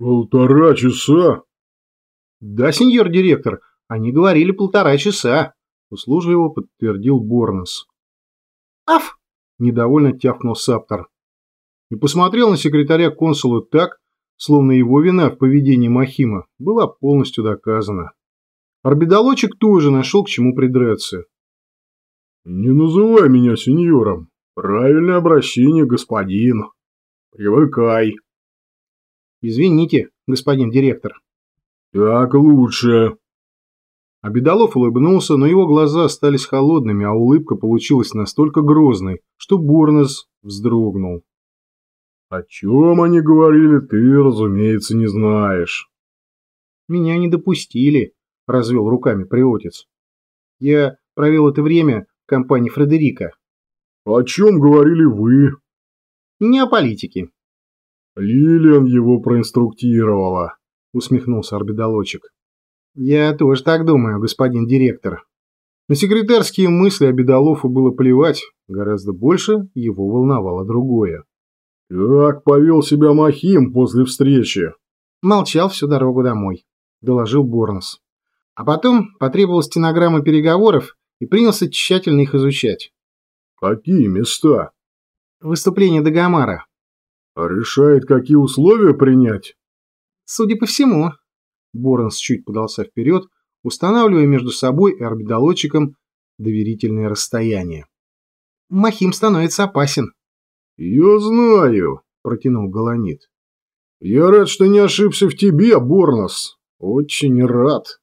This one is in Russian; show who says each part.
Speaker 1: Полтора часа?
Speaker 2: Да, сеньор директор, они говорили полтора часа, услужливо подтвердил Борнес. Аф! Недовольно тявкнул Саптор. И посмотрел на секретаря консула так, словно его вина в поведении Махима была полностью доказана. Орбидолочек тоже нашел к чему придраться.
Speaker 1: «Не называй меня сеньором. Правильное обращение, господин. Привыкай».
Speaker 2: «Извините, господин директор».
Speaker 1: «Так лучше».
Speaker 2: Обедолов улыбнулся, но его глаза остались холодными, а улыбка получилась настолько грозной, что Бурнес вздрогнул.
Speaker 1: «О чем они говорили, ты, разумеется, не знаешь».
Speaker 2: «Меня не допустили», – развел руками приотец. «Я провел это время в компании Фредерика».
Speaker 1: «О чем говорили вы?»
Speaker 2: «Не о политике».
Speaker 1: «Лилиан его проинструктировала», – усмехнулся орбидолочек.
Speaker 2: «Я тоже так думаю, господин директор». На секретарские мысли Обедолову было плевать, гораздо больше его волновало другое.
Speaker 1: «Как повел себя Махим после встречи?»
Speaker 2: «Молчал всю дорогу домой», – доложил Борнос. А потом потребовал стенограммы переговоров и принялся тщательно их изучать.
Speaker 1: «Какие места?»
Speaker 2: «Выступление Дагомара».
Speaker 1: «Решает, какие условия принять?»
Speaker 2: «Судя по всему». Борнс чуть подался вперед, устанавливая между собой и орбидолотчиком доверительное расстояние. «Махим становится опасен».
Speaker 1: «Я знаю», – протянул Галанит. «Я рад, что не ошибся в тебе, Борнос. Очень рад».